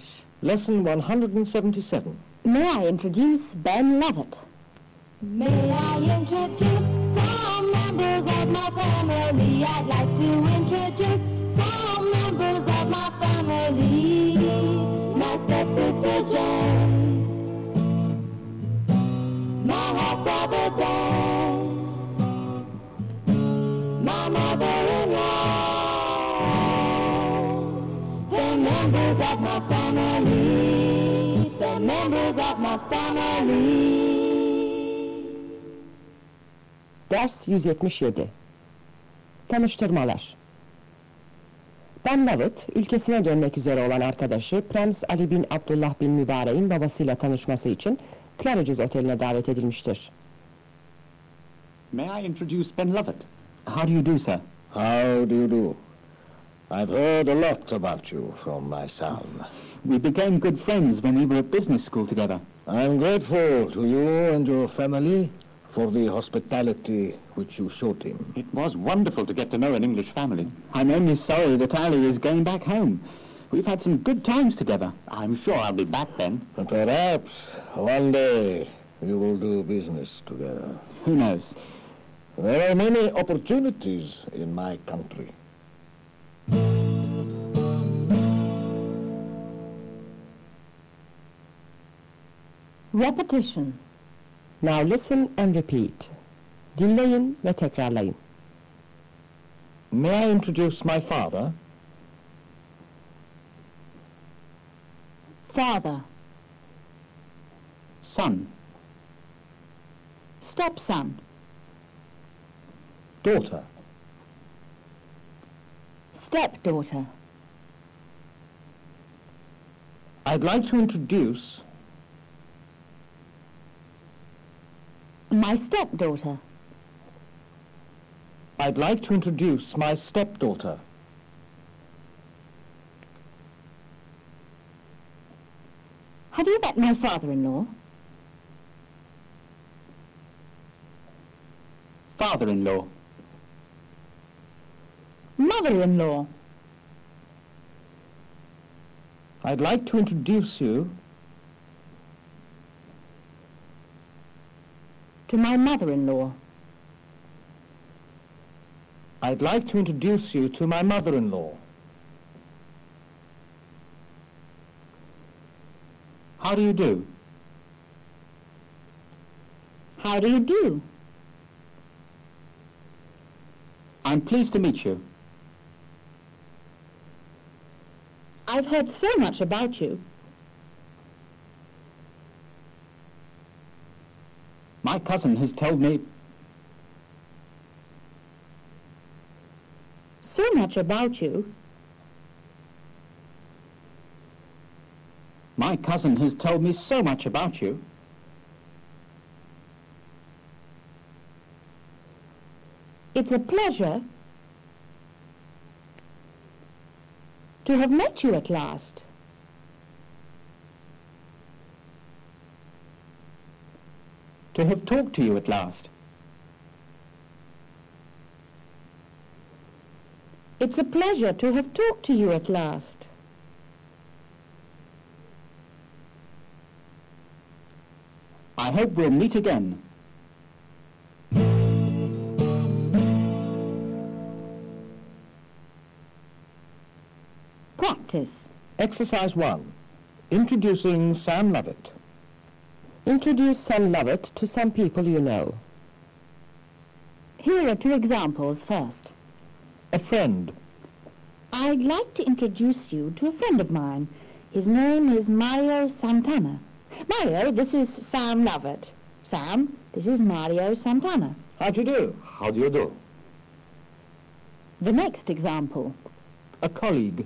English. Lesson 177. May I introduce Ben Lovett? May I introduce some members of my family? I'd like to introduce members of my family. They're members of my family. Ders 177 Tanıştırmalar Ben Lovett, ülkesine dönmek üzere olan arkadaşı Prens Ali bin Abdullah bin Mübarek'in babasıyla tanışması için Claridge's Oteli'ne davet edilmiştir. May I introduce Ben Lovett? How do you do, sir? How do you do? I've heard a lot about you from my son. We became good friends when we were at business school together. I'm grateful to you and your family for the hospitality which you showed him. It was wonderful to get to know an English family. I'm only sorry that Ali is going back home. We've had some good times together. I'm sure I'll be back then. And perhaps one day you will do business together. Who knows? There are many opportunities in my country. Repetition. Now listen and repeat. Dinleyin ve tekrarlayın. May I introduce my father? Father. Son. Stepson. Daughter. Stepdaughter. I'd like to introduce My stepdaughter. I'd like to introduce my stepdaughter. Have you met my father-in-law? Father-in-law. Mother-in-law. I'd like to introduce you To my mother-in-law. I'd like to introduce you to my mother-in-law. How do you do? How do you do? I'm pleased to meet you. I've heard so much about you. My cousin has told me So much about you. My cousin has told me so much about you. It's a pleasure to have met you at last. To have talked to you at last. It's a pleasure to have talked to you at last. I hope we'll meet again. Practice. Exercise 1. Introducing Sam Lovett. Introduce Sam Lovett to some people you know. Here are two examples first. A friend. I'd like to introduce you to a friend of mine. His name is Mario Santana. Mario, this is Sam Lovett. Sam, this is Mario Santana. How do you do? How do you do? The next example. A colleague.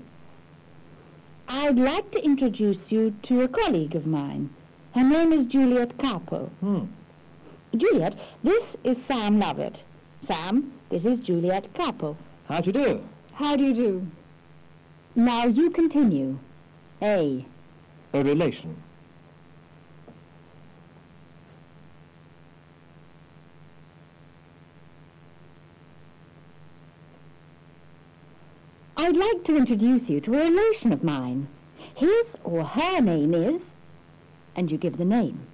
I'd like to introduce you to a colleague of mine. Her name is Juliet Carpo. Hmm. Juliet, this is Sam Lovett. Sam, this is Juliet Carpo. How do you do? How do you do? Now you continue. A. A relation. I'd like to introduce you to a relation of mine. His or her name is, and you give the name.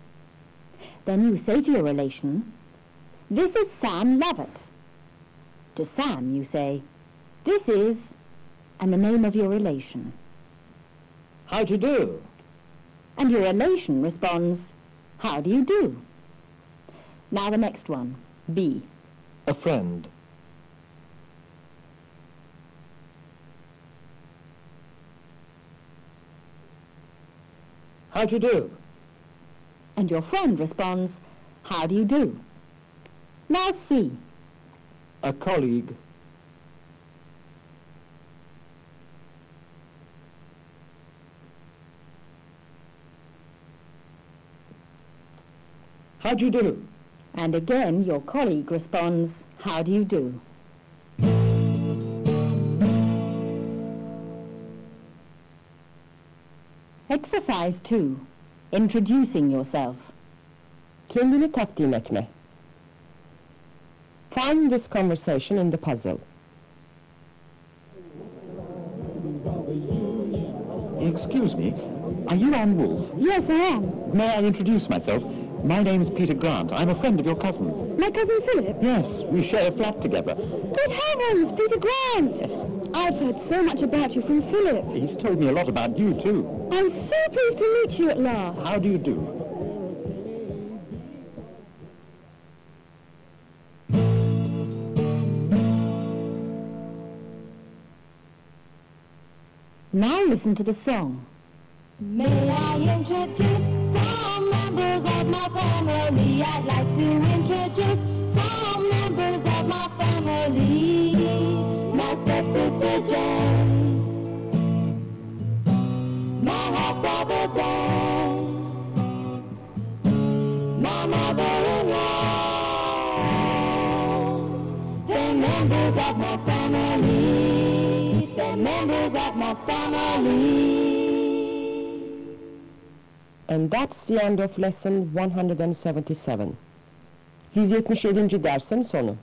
Then you say to your relation, this is Sam Lovett. To Sam you say, this is, and the name of your relation. How do you do? And your relation responds, how do you do? Now the next one, B. A friend. How do you do? And your friend responds, how do you do? Now see. A colleague. How do you do? And again your colleague responds, how do you do? Exercise 2. Introducing yourself. Kendini takdim etme. Find this conversation in the puzzle. Excuse me, are you Anne Wolfe? Yes, I am. May I introduce myself? My name's Peter Grant. I'm a friend of your cousin's. My cousin Philip. Yes, we share a flat together. Good heavens, Peter Grant! I've heard so much about you from Philip. He's told me a lot about you, too. I'm so pleased to meet you at last. How do you do? Now listen to the song. May I introduce some members of my family? I'd like to introduce some members of my family. My stepsister Jen, my half-brother Dan, my mother-in-law. They're members of my family. They're members of my family. And that's the end of lesson 177. 177. dersin sonu.